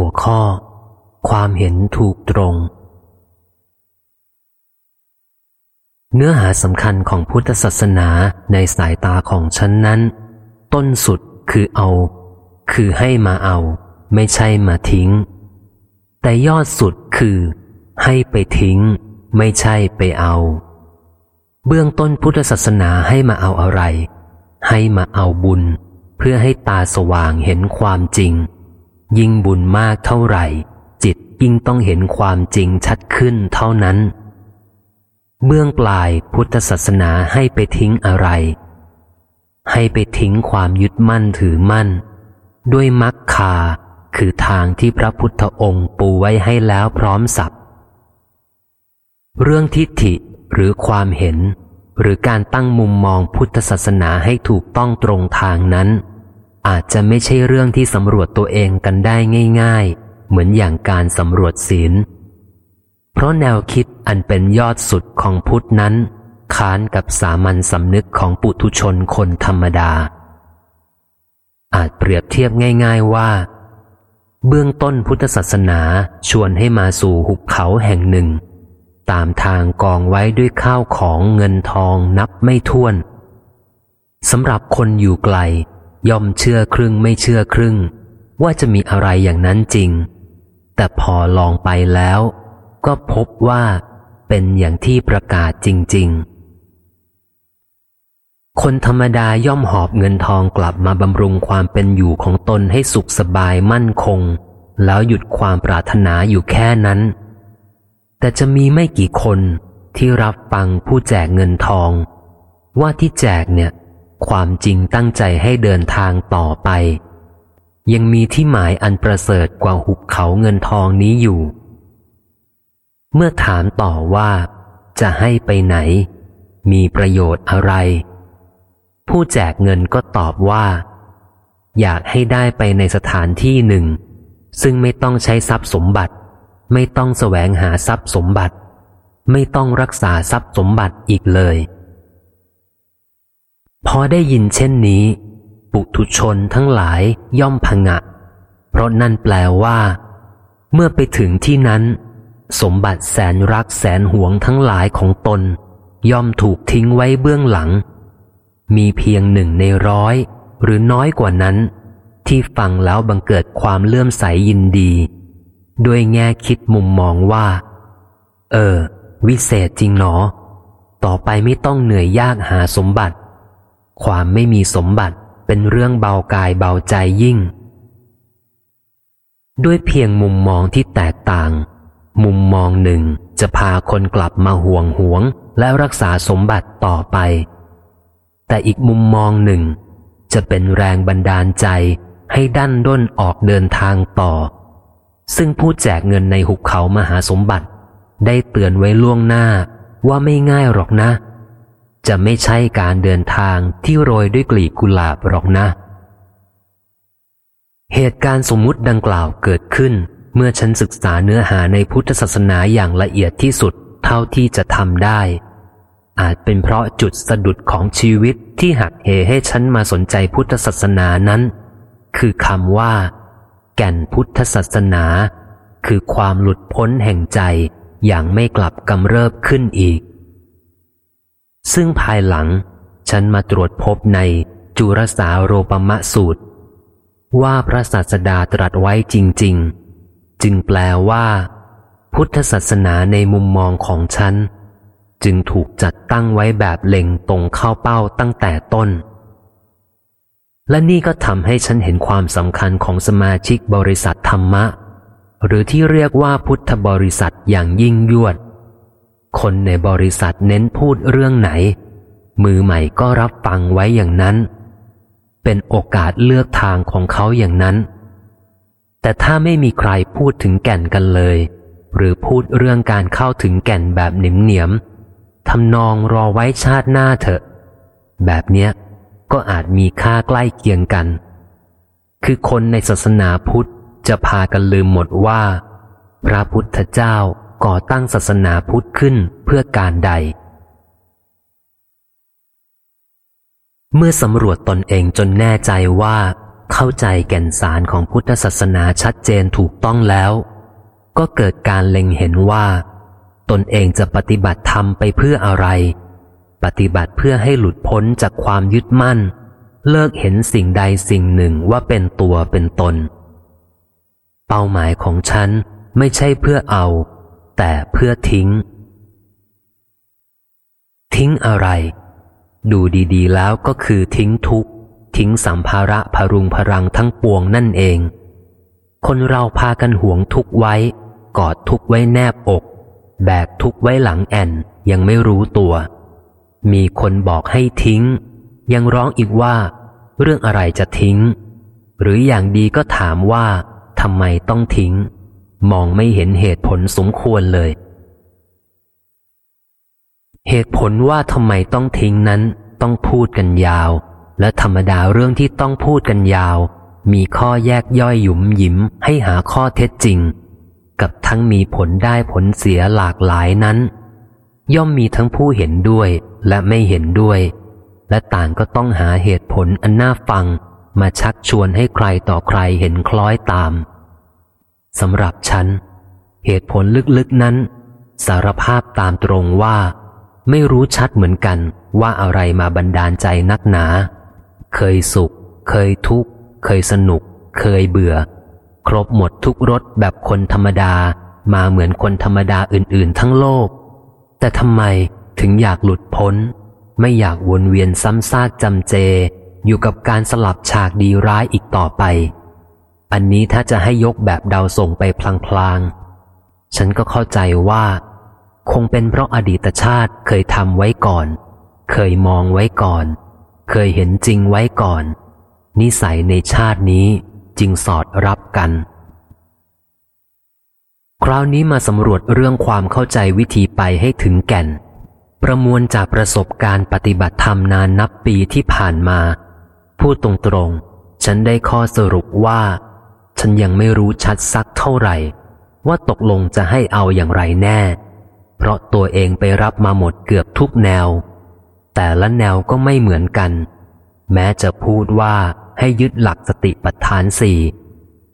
หัวข้อ ความเห็นถูกตรง เนื้อหาสำคัญของพุทธศาสนาในสายตาของฉันนั้น ต้นสุดคือเอา คือให้มาเอา ไม่ใช่มาทิ้ง แต่ยอดสุดคือ ให้ไปทิ้ง ไม่ใช่ไปเอา เบื้องต้นพุทธศาสนาให้มาเอาอะไร ให้มาเอาบุญ เพื่อให้ตาสว่างเห็นความจริง ยิ่งบุญมากเท่าไหร่ จิตยิ่งต้องเห็นความจริงชัดขึ้นเท่านั้น เบื้องปลายพุทธศาสนาให้ไปทิ้งอะไร ให้ไปทิ้งความยึดมั่นถือมั่น ด้วยมักคาคือทางที่พระพุทธองค์ปูไว้ให้แล้วพร้อมสับเรื่องทิฏฐิหรือความเห็น หรือการตั้งมุมมองพุทธศาสนาให้ถูกต้องตรงทางนั้น อาจจะไม่ใช่เรื่องที่สำรวจตัวเองกันได้ง่าย ๆ เหมือนอย่างการสำรวจศีล เพราะแนวคิดอันเป็นยอดสุดของพุทธนั้น ค้านกับสามัญสำนึกของปุถุชนคนธรรมดา อาจเปรียบเทียบง่าย ๆว่า เบื้องต้นพุทธศาสนาชวนให้มาสู่หุบเขาแห่งหนึ่ง ตามทางกองไว้ด้วยข้าวของเงินทองนับไม่ถ้วนสำหรับคนอยู่ไกล ย่อมเชื่อครึ่งไม่เชื่อครึ่ง ว่าจะมีอะไรอย่างนั้นจริง แต่พอลองไปแล้ว ก็พบว่าเป็นอย่างที่ประกาศจริง ๆ คนธรรมดาย่อมหอบเงินทองกลับมาบำรุงความเป็นอยู่ของตนให้สุขสบายมั่นคง แล้วหยุดความปรารถนาอยู่แค่นั้น แต่จะมีไม่กี่คนที่รับฟังผู้แจกเงินทอง ว่าที่แจกเนี่ย ความจริงตั้งใจให้เดินทางต่อไป ยังมีที่หมายอันประเสริฐกว่าหุบเขาเงินทองนี้อยู่ เมื่อถามต่อว่า จะให้ไปไหน มีประโยชน์อะไร ผู้แจกเงินก็ตอบว่า อยากให้ได้ไปในสถานที่หนึ่ง ซึ่งไม่ต้องใช้ทรัพย์สมบัติ ไม่ต้องแสวงหาทรัพย์สมบัติ ไม่ต้องรักษาทรัพย์สมบัติอีกเลย พอได้ยินเช่นนี้ ปุถุชนทั้งหลายย่อมพงะ เพราะนั่นแปลว่า เมื่อไปถึงที่นั้น สมบัติแสนรักแสนหวงทั้งหลายของตน ย่อมถูกทิ้งไว้เบื้องหลัง มีเพียงหนึ่งในร้อย หรือน้อยกว่านั้น ที่ฟังแล้วบังเกิดความเลื่อมใสยินดี ด้วยแง่คิดมุมมองว่า เออ วิเศษจริงหนอ ต่อไปไม่ต้องเหนื่อยยากหาสมบัติ ความไม่มีสมบัติเป็นเรื่องเบากายเบาใจยิ่ง ด้วยเพียงมุมมองที่แตกต่าง มุมมองหนึ่งจะพาคนกลับมาห่วงหวงและรักษาสมบัติต่อไป แต่อีกมุมมองหนึ่ง จะเป็นแรงบันดาลใจให้ดันด้นออกเดินทางต่อ ซึ่งผู้แจกเงินในหุบเขามหาสมบัติ ได้เตือนไว้ล่วงหน้าว่าไม่ง่ายหรอกนะ จะไม่ใช่การเดินทางที่โรยด้วยกลีบกุหลาบหรอกนะ เหตุการณ์สมมุติดังกล่าวเกิดขึ้น เมื่อฉันศึกษาเนื้อหาในพุทธศาสนาอย่างละเอียดที่สุดเท่าที่จะทำได้ อาจเป็นเพราะจุดสะดุดของชีวิตที่หักเหให้ฉันมาสนใจพุทธศาสนานั้น คือคำว่า แก่นพุทธศาสนา คือความหลุดพ้นแห่งใจอย่างไม่กลับกำเริบขึ้นอีก ซึ่งภายหลังฉันมาตรวจพบในจุรสาโรปมะสูตร ว่าพระศาสดาตรัสไว้จริง ๆ จึงแปลว่า พุทธศาสนาในมุมมองของฉัน จึงถูกจัดตั้งไว้แบบเล็งตรงเข้าเป้าตั้งแต่ต้น และนี่ก็ทำให้ฉันเห็นความสำคัญของสมาชิกบริษัทธรรมะ หรือที่เรียกว่าพุทธบริษัทอย่างยิ่งยวด คนในบริษัทเน้นพูดเรื่องไหน มือใหม่ก็รับฟังไว้อย่างนั้น เป็นโอกาสเลือกทางของเขาอย่างนั้น แต่ถ้าไม่มีใครพูดถึงแก่นกันเลย หรือพูดเรื่องการเข้าถึงแก่นแบบหนิมเหนียมทำนองรอไว้ชาติหน้าเถอะ แบบเนี้ยก็อาจมีค่าใกล้เคียงกัน คือคนในศาสนาพุทธจะพากันลืมหมดว่า พระพุทธเจ้า ก่อตั้งศาสนาพุทธขึ้นเพื่อการใด เมื่อสำรวจตนเองจนแน่ใจว่า เข้าใจแก่นสารของพุทธศาสนาชัดเจนถูกต้องแล้ว ก็เกิดการเล็งเห็นว่า ตนเองจะปฏิบัติธรรมไปเพื่ออะไร ปฏิบัติเพื่อให้หลุดพ้นจากความยึดมั่น เลิกเห็นสิ่งใดสิ่งหนึ่งว่าเป็นตัวเป็นตน เป้าหมายของฉันไม่ใช่เพื่อเอา แต่เพื่อทิ้ง ทิ้งอะไร ดูดีๆ แล้วก็คือทิ้งทุกทิ้งสัมภาระพรุงพรังทั้งปวงนั่นเอง คนเราพากันห่วงทุกไว้ กอดทุกไว้แนบอก แบกทุกไว้หลังแอนยังไม่รู้ตัว มีคนบอกให้ทิ้ง ยังร้องอีกว่า เรื่องอะไรจะทิ้ง หรืออย่างดีก็ถามว่าทำไมต้องทิ้ง มองไม่เห็นเหตุผลสมควรเลย เหตุผลว่าทำไมต้องทิ้งนั้นต้องพูดกันยาว และธรรมดาเรื่องที่ต้องพูดกันยาว มีข้อแยกย่อยหยุมหยิมให้หาข้อเท็จจริง กับทั้งมีผลได้ผลเสียหลากหลายนั้น ย่อมมีทั้งผู้เห็นด้วยและไม่เห็นด้วย และต่างก็ต้องหาเหตุผลอันน่าฟังมาชักชวนให้ใครต่อใครเห็นคล้อยตาม สำหรับฉัน เหตุผลลึกๆนั้น สารภาพตามตรงว่า ไม่รู้ชัดเหมือนกันว่าอะไรมาบันดาลใจนักหนา เคยสุข เคยทุกข์ เคยสนุก เคยเบื่อ ครบหมดทุกรสแบบคนธรรมดามาเหมือนคนธรรมดาอื่น ๆ ทั้งโลก แต่ทำไมถึงอยากหลุดพ้น ไม่อยากวนเวียนซ้ำซากจำเจ อยู่กับการสลับฉากดีร้ายอีกต่อไป อันนี้ถ้าจะให้ยกแบบเดาส่งไปพลางๆ ฉันก็เข้าใจว่า คงเป็นเพราะอดีตชาติเคยทำไว้ก่อน เคยมองไว้ก่อน เคยเห็นจริงไว้ก่อน นิสัยในชาตินี้จึงสอดรับกัน คราวนี้มาสำรวจเรื่องความเข้าใจวิธีไปให้ถึงแก่น ประมวลจากประสบการณ์ปฏิบัติธรรมนานนับปีที่ผ่านมา พูดตรงๆ ฉันได้ข้อสรุปว่า ฉันยังไม่รู้ชัดสักเท่าไหร่ ว่าตกลงจะให้เอาอย่างไรแน่ เพราะตัวเองไปรับมาหมดเกือบทุกแนว แต่ละแนวก็ไม่เหมือนกัน แม้จะพูดว่าให้ยึดหลักสติปัฏฐานสี่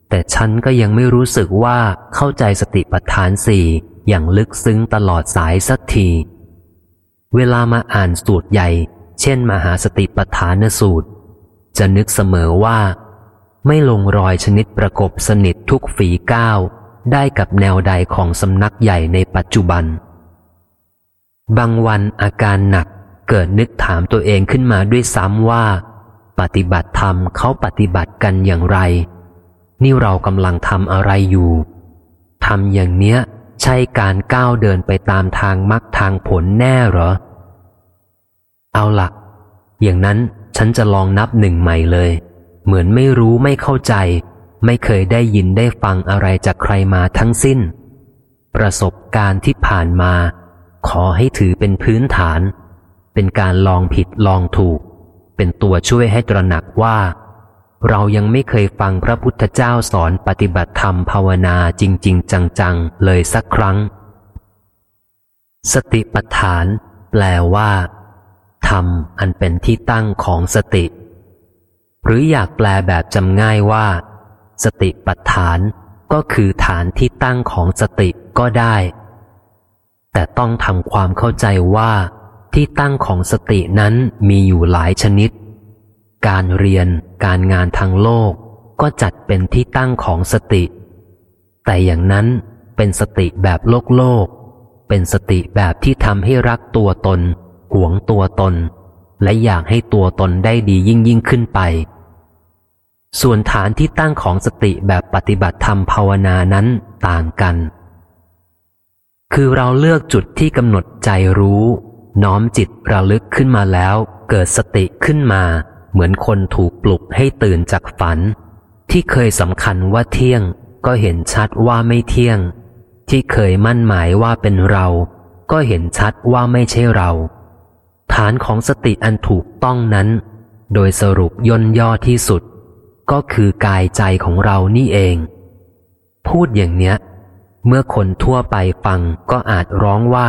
แต่ฉันก็ยังไม่รู้สึกว่าเข้าใจสติปัฏฐานสี่อย่างลึกซึ้งตลอดสายสักที เวลามาอ่านสูตรใหญ่ เช่น มหาสติปัฏฐานสูตร จะนึกเสมอว่า ไม่ลงรอยชนิดประกบสนิททุกฝีก้าว ได้กับแนวใดของสำนักใหญ่ในปัจจุบัน บางวันอาการหนักเกิดนึกถามตัวเองขึ้นมาด้วยซ้ำว่า ปฏิบัติธรรมเขาปฏิบัติกันอย่างไร นี่เรากำลังทำอะไรอยู่ทำอย่างเนี้ย ใช่การก้าวเดินไปตามทางมรรคทางผลแน่หรอ เอาละ่ะอย่างนั้นฉันจะลองนับหนึ่งใหม่เลย เหมือนไม่รู้ไม่เข้าใจ ไม่เคยได้ยินได้ฟังอะไรจากใครมาทั้งสิ้น ประสบการณ์ที่ผ่านมา ขอให้ถือเป็นพื้นฐาน เป็นการลองผิดลองถูก เป็นตัวช่วยให้ตระหนักว่า เรายังไม่เคยฟังพระพุทธเจ้าสอนปฏิบัติธรรมภาวนาจริง ๆ จัง ๆ เลยสักครั้ง สติปัฏฐาน แปลว่าธรรมอันเป็นที่ตั้งของสติ หรืออยากแปลแบบจำง่ายว่า สติปัฏฐานก็คือฐานที่ตั้งของสติก็ได้ แต่ต้องทำความเข้าใจว่า ที่ตั้งของสตินั้นมีอยู่หลายชนิด การเรียนการงานทางโลกก็จัดเป็นที่ตั้งของสติ แต่อย่างนั้นเป็นสติแบบโลกโลก เป็นสติแบบที่ทำให้รักตัวตน หวงตัวตน และอยากให้ตัวตนได้ดียิ่งยิ่งขึ้นไป ส่วนฐานที่ตั้งของสติแบบปฏิบัติธรรมภาวนานั้นต่างกัน คือเราเลือกจุดที่กำหนดใจรู้ น้อมจิตระลึกขึ้นมาแล้ว เกิดสติขึ้นมา เหมือนคนถูกปลุกให้ตื่นจากฝัน ที่เคยสำคัญว่าเที่ยง ก็เห็นชัดว่าไม่เที่ยง ที่เคยมั่นหมายว่าเป็นเรา ก็เห็นชัดว่าไม่ใช่เรา ฐานของสติอันถูกต้องนั้น โดยสรุปย่นย่อที่สุด ก็คือกายใจของเรานี่เอง พูดอย่างเนี้ย เมื่อคนทั่วไปฟังก็อาจร้องว่า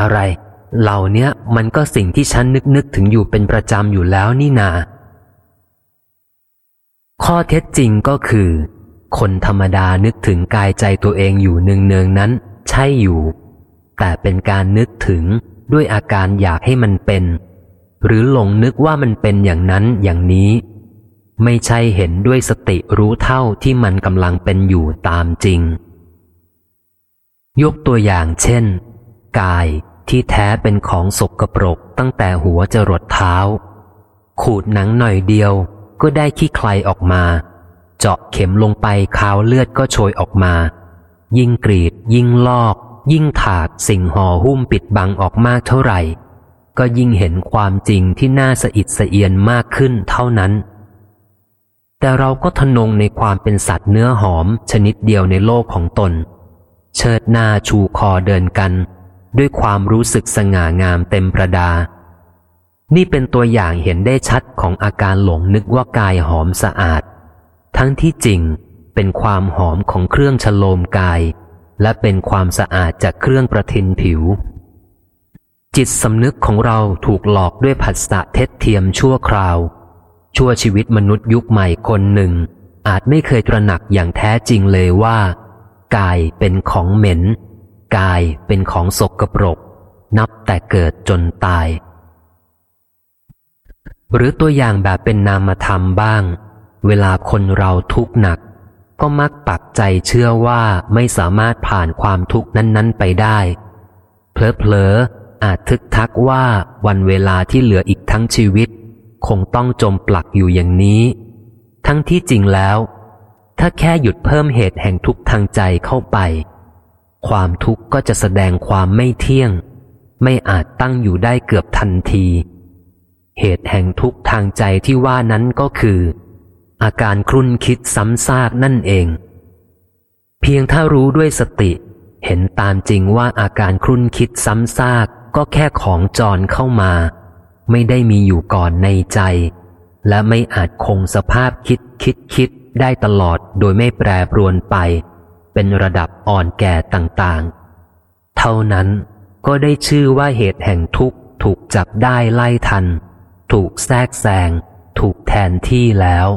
อะไร เหล่านี้มันก็สิ่งที่ฉันนึกนึกถึงอยู่เป็นประจำอยู่แล้วนี่นา ข้อเท็จจริงก็คือ คนธรรมดานึกถึงกายใจตัวเองอยู่เนืองๆนั้น ใช่อยู่ แต่เป็นการนึกถึงด้วยอาการอยากให้มันเป็น หรือหลงนึกว่ามันเป็นอย่างนั้นอย่างนี้ ไม่ใช่เห็นด้วยสติรู้เท่าที่มันกำลังเป็นอยู่ตามจริง ยกตัวอย่างเช่น กายที่แท้เป็นของสกปรกตั้งแต่หัวจะรดเท้า ขูดหนังหน่อยเดียวก็ได้ขี้ใครออกมา เจาะเข็มลงไปคาวเลือดก็โชยออกมา ยิ่งกรีด ยิ่งลอก ยิ่งถากสิ่งห่อหุ้มปิดบังออกมากเท่าไหร่ ก็ยิ่งเห็นความจริงที่น่าสะอิดสะเอียนมากขึ้นเท่านั้น แต่เราก็ทนงในความเป็นสัตว์เนื้อหอมชนิดเดียวในโลกของตน เชิดหน้าชูคอเดินกัน ด้วยความรู้สึกสง่างามเต็มประดา นี่เป็นตัวอย่างเห็นได้ชัดของอาการหลงนึกว่ากายหอมสะอาด ทั้งที่จริงเป็นความหอมของเครื่องฉโลมกาย และเป็นความสะอาดจากเครื่องประทินผิว จิตสำนึกของเราถูกหลอกด้วยผัสสะเท็จเทียมชั่วคราว ชั่วชีวิตมนุษย์ยุคใหม่คนหนึ่ง อาจไม่เคยตระหนักอย่างแท้จริงเลยว่า กายเป็นของเหม็น กายเป็นของสกปรก นับแต่เกิดจนตาย หรือตัวอย่างแบบเป็นนามธรรมบ้าง เวลาคนเราทุกข์หนัก ก็มักปักใจเชื่อว่าไม่สามารถผ่านความทุกข์นั้น ๆ ไปได้ เพลอๆอาจทึกทักว่าวันเวลาที่เหลืออีกทั้งชีวิต คงต้องจมปลักอยู่อย่างนี้ ทั้งที่จริงแล้ว ถ้าแค่หยุดเพิ่มเหตุแห่งทุกข์ทางใจเข้าไป ความทุกข์ก็จะแสดงความไม่เที่ยง ไม่อาจตั้งอยู่ได้เกือบทันที เหตุแห่งทุกข์ทางใจที่ว่านั้นก็คือ อาการครุ่นคิดซ้ำซากนั่นเอง เพียงถ้ารู้ด้วยสติ เห็นตามจริงว่าอาการครุ่นคิดซ้ำซากก็แค่ของจรเข้ามา ไม่ได้มีอยู่ก่อนในใจ และไม่อาจคงสภาพคิดคิดคิดได้ตลอดโดยไม่แปรปรวนไป เป็นระดับอ่อนแก่ต่างๆ เท่านั้นก็ได้ชื่อว่าเหตุแห่งทุกข์ถูกจับได้ไล่ทัน ถูกแทรกแซง ถูกแทนที่แล้ว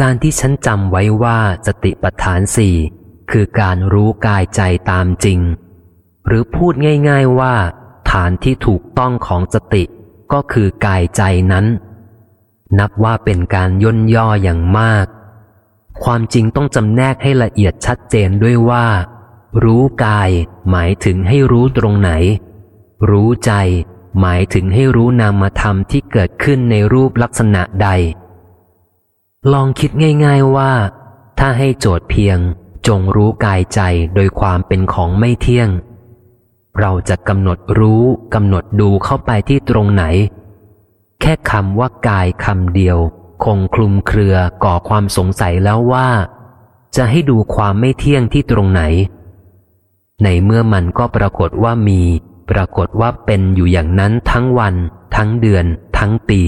การที่ฉันจำไว้ว่าสติปัฏฐานสี่คือการรู้กายใจตามจริง หรือพูดง่าย ๆว่าานที่ถูกต้องของสติ ก็คือกายใจนั้น นับว่าเป็นการย่นย่ออย่างมาก ความจริงต้องจำแนกให้ละเอียดชัดเจนด้วยว่า รู้กายหมายถึงให้รู้ตรงไหน รู้ใจหมายถึงให้รู้นามธรรมที่เกิดขึ้นในรูปลักษณะใด ลองคิดง่าย ๆว่า ถ้าให้โจทย์เพียงจงรู้กายใจโดยความเป็นของไม่เที่ยง เราจะกำหนดรู้กำหนดดูเข้าไปที่ตรงไหน แค่คำว่ากายคำเดียว คงคลุมเครือก่อความสงสัยแล้วว่า จะให้ดูความไม่เที่ยงที่ตรงไหน ในเมื่อมันก็ปรากฏว่ามี ปรากฏว่าเป็นอยู่อย่างนั้นทั้งวัน ทั้งเดือน ทั้งปี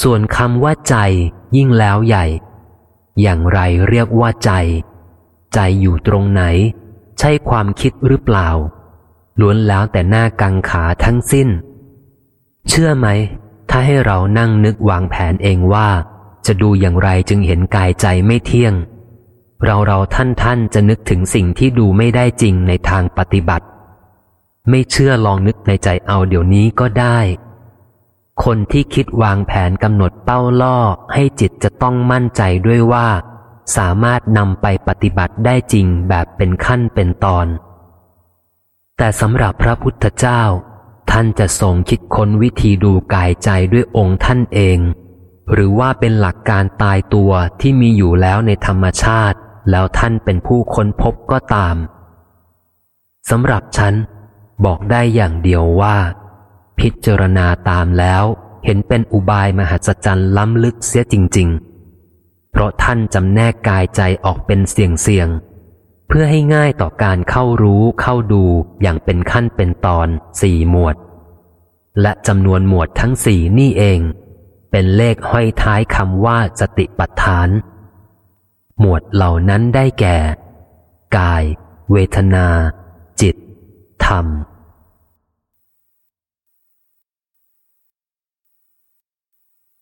ส่วนคำว่าใจยิ่งแล้วใหญ่ อย่างไรเรียกว่าใจ ใจอยู่ตรงไหน ใช่ความคิดหรือเปล่า ล้วนแล้วแต่หน้ากังขาทั้งสิ้น เชื่อไหม ถ้าให้เรานั่งนึกวางแผนเองว่า จะดูอย่างไรจึงเห็นกายใจไม่เที่ยง เราเราท่านท่านจะนึกถึงสิ่งที่ดูไม่ได้จริงในทางปฏิบัติ ไม่เชื่อลองนึกในใจเอาเดี๋ยวนี้ก็ได้ คนที่คิดวางแผนกำหนดเป้าล่อให้จิตจะต้องมั่นใจด้วยว่า สามารถนำไปปฏิบัติได้จริงแบบเป็นขั้นเป็นตอน แต่สำหรับพระพุทธเจ้า ท่านจะทรงคิดค้นวิธีดูกายใจด้วยองค์ท่านเอง หรือว่าเป็นหลักการตายตัวที่มีอยู่แล้วในธรรมชาติ แล้วท่านเป็นผู้ค้นพบก็ตามสำหรับฉัน บอกได้อย่างเดียวว่า พิจารณาตามแล้วเห็นเป็นอุบายมหัศจรรย์ล้ำลึกเสียจริง ๆ เพราะท่านจำแนกกายใจออกเป็นเสี่ยงๆเพื่อให้ง่ายต่อการเข้ารู้เข้าดูอย่างเป็นขั้นเป็นตอนสี่หมวด และจำนวนหมวดทั้งสี่นี่เอง เป็นเลขห้อยท้ายคำว่าสติปัฏฐาน หมวดเหล่านั้นได้แก่ กาย เวทนา จิต ธรรม